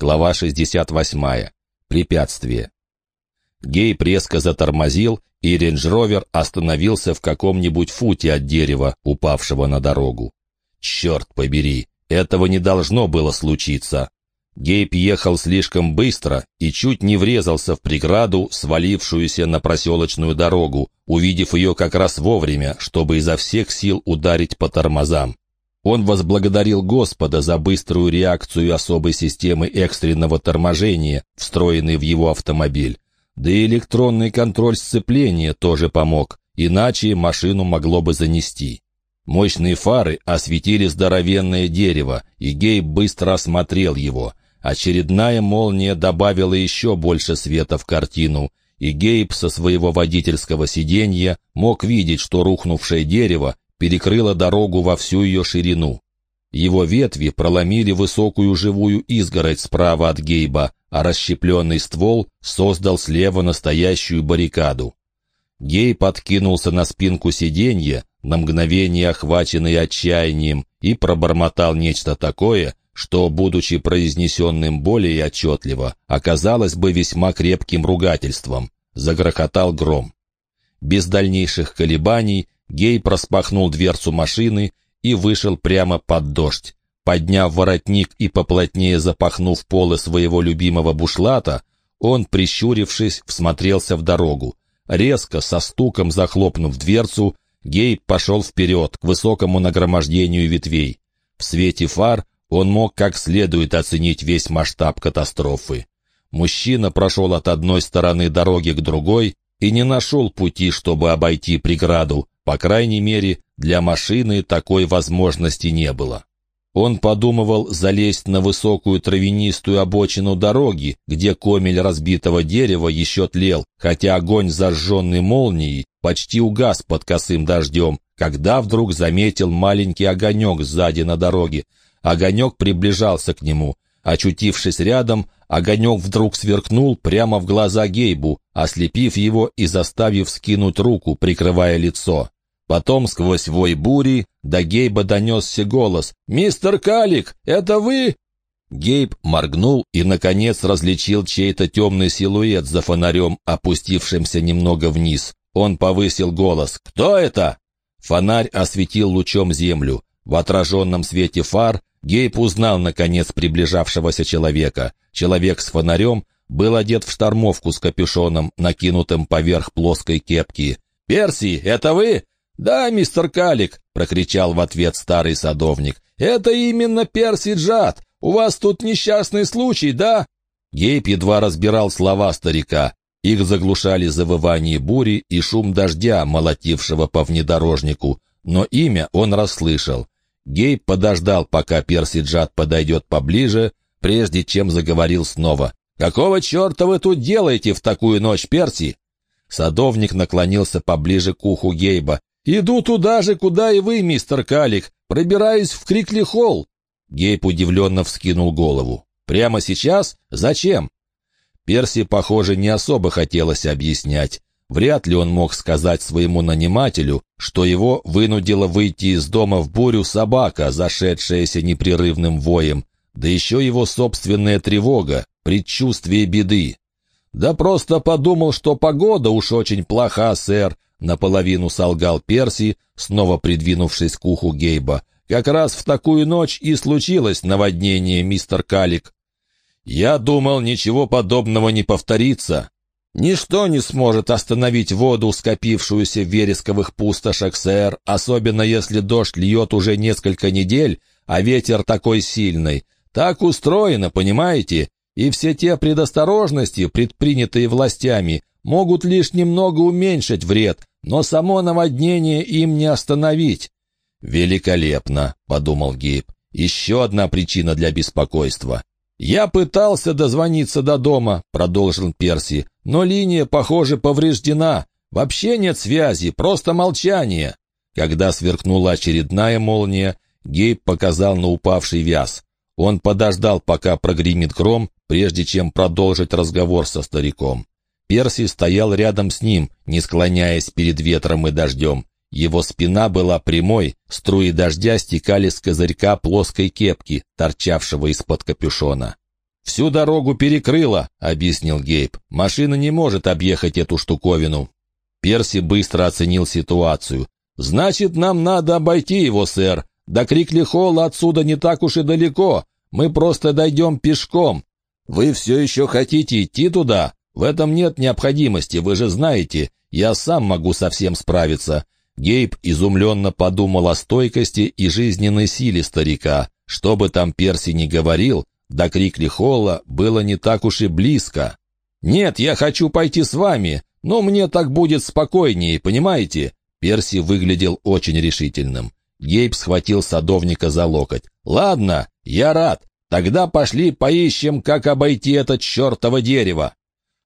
Глава 68. Препятствие. Гейб резко затормозил, и рейндж-ровер остановился в каком-нибудь футе от дерева, упавшего на дорогу. «Черт побери! Этого не должно было случиться!» Гейб ехал слишком быстро и чуть не врезался в преграду, свалившуюся на проселочную дорогу, увидев ее как раз вовремя, чтобы изо всех сил ударить по тормозам. Он возблагодарил Господа за быструю реакцию особой системы экстренного торможения, встроенной в его автомобиль. Да и электронный контроль сцепления тоже помог, иначе машину могло бы занести. Мощные фары осветили здоровенное дерево, и Гейб быстро осмотрел его. Очередная молния добавила еще больше света в картину, и Гейб со своего водительского сиденья мог видеть, что рухнувшее дерево перекрыло дорогу во всю ее ширину. Его ветви проломили высокую живую изгородь справа от Гейба, а расщепленный ствол создал слева настоящую баррикаду. Гейб откинулся на спинку сиденья, на мгновение охваченный отчаянием, и пробормотал нечто такое, что, будучи произнесенным более отчетливо, оказалось бы весьма крепким ругательством. Загрохотал гром. Без дальнейших колебаний Гей распахнул дверцу машины и вышел прямо под дождь. Подняв воротник и поплотнее запахнув полы своего любимого бушлата, он, прищурившись, всмотрелся в дорогу. Резко, со стуком захлопнув дверцу, Гей пошел вперед к высокому нагромождению ветвей. В свете фар он мог как следует оценить весь масштаб катастрофы. Мужчина прошел от одной стороны дороги к другой и не нашел пути, чтобы обойти преграду, по крайней мере, для машины такой возможности не было. Он подумывал залезть на высокую травянистую обочину дороги, где комель разбитого дерева еще тлел, хотя огонь, зажженный молнией, почти угас под косым дождем, когда вдруг заметил маленький огонек сзади на дороге. Огонек приближался к нему. Очутившись рядом, огонек вдруг сверкнул прямо в глаза Гейбу, ослепив его и заставив скинуть руку, прикрывая лицо. Потом сквозь вой бури до Гейба донесся голос «Мистер Калик, это вы?» Гейб моргнул и, наконец, различил чей-то темный силуэт за фонарем, опустившимся немного вниз. Он повысил голос «Кто это?» Фонарь осветил лучом землю. В отраженном свете фар Гейб узнал, наконец, приближавшегося человека. Человек с фонарем был одет в штормовку с капюшоном, накинутым поверх плоской кепки. «Перси, это вы?» «Да, мистер Калик!» — прокричал в ответ старый садовник. «Это именно Перси Джад! У вас тут несчастный случай, да?» Гейб едва разбирал слова старика. Их заглушали завывание бури и шум дождя, молотившего по внедорожнику. Но имя он расслышал. Гейб подождал, пока Перси Джад подойдет поближе, прежде чем заговорил снова. «Какого черта вы тут делаете в такую ночь, Перси?» Садовник наклонился поближе к уху Гейба. «Иду туда же, куда и вы, мистер Калик. Пробираюсь в Крикли-холл». Гейб удивленно вскинул голову. «Прямо сейчас? Зачем?» Перси, похоже, не особо хотелось объяснять. Вряд ли он мог сказать своему нанимателю, что его вынудила выйти из дома в бурю собака, зашедшаяся непрерывным воем, да еще его собственная тревога, предчувствие беды. «Да просто подумал, что погода уж очень плоха, сэр», — наполовину солгал Перси, снова придвинувшись к уху Гейба. «Как раз в такую ночь и случилось наводнение, мистер Калик». «Я думал, ничего подобного не повторится», Ничто не сможет остановить воду, скопившуюся в вересковых пустошах, сэр, особенно если дождь льет уже несколько недель, а ветер такой сильный. Так устроено, понимаете? И все те предосторожности, предпринятые властями, могут лишь немного уменьшить вред, но само наводнение им не остановить. «Великолепно», — подумал Гейб. «Еще одна причина для беспокойства. «Я пытался дозвониться до дома», — продолжил Перси, «но линия, похоже, повреждена. Вообще нет связи, просто молчание». Когда сверкнула очередная молния, Гейб показал на упавший вяз. Он подождал, пока прогремит гром, прежде чем продолжить разговор со стариком. Перси стоял рядом с ним, не склоняясь перед ветром и дождем. Его спина была прямой, струи дождя стекали с козырька плоской кепки, торчавшего из-под капюшона. «Всю дорогу перекрыло», — объяснил Гейб. «Машина не может объехать эту штуковину». Перси быстро оценил ситуацию. «Значит, нам надо обойти его, сэр. До Крикли-Холла отсюда не так уж и далеко. Мы просто дойдем пешком. Вы все еще хотите идти туда? В этом нет необходимости, вы же знаете. Я сам могу совсем справиться». Гейб изумленно подумал о стойкости и жизненной силе старика. Что бы там Перси ни говорил, до Крикли-Холла было не так уж и близко. «Нет, я хочу пойти с вами, но мне так будет спокойнее, понимаете?» Перси выглядел очень решительным. Гейб схватил садовника за локоть. «Ладно, я рад. Тогда пошли поищем, как обойти это чертово дерево».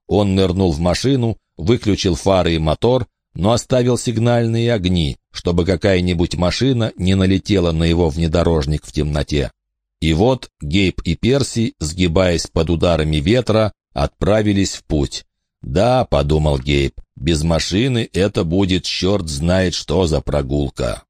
Он нырнул в машину, выключил фары и мотор, но оставил сигнальные огни, чтобы какая-нибудь машина не налетела на его внедорожник в темноте. И вот Гейб и Перси, сгибаясь под ударами ветра, отправились в путь. «Да», — подумал Гейб, — «без машины это будет черт знает что за прогулка».